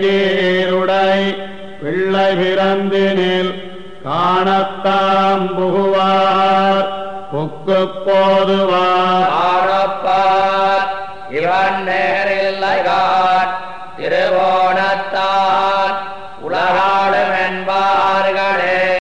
கீருடை பிள்ளை பிறந்தினில் காணத்தாம் புகுவார் பொக்கு போதுவார். இவன் நேரில் திருவோணத்தான் உலகாள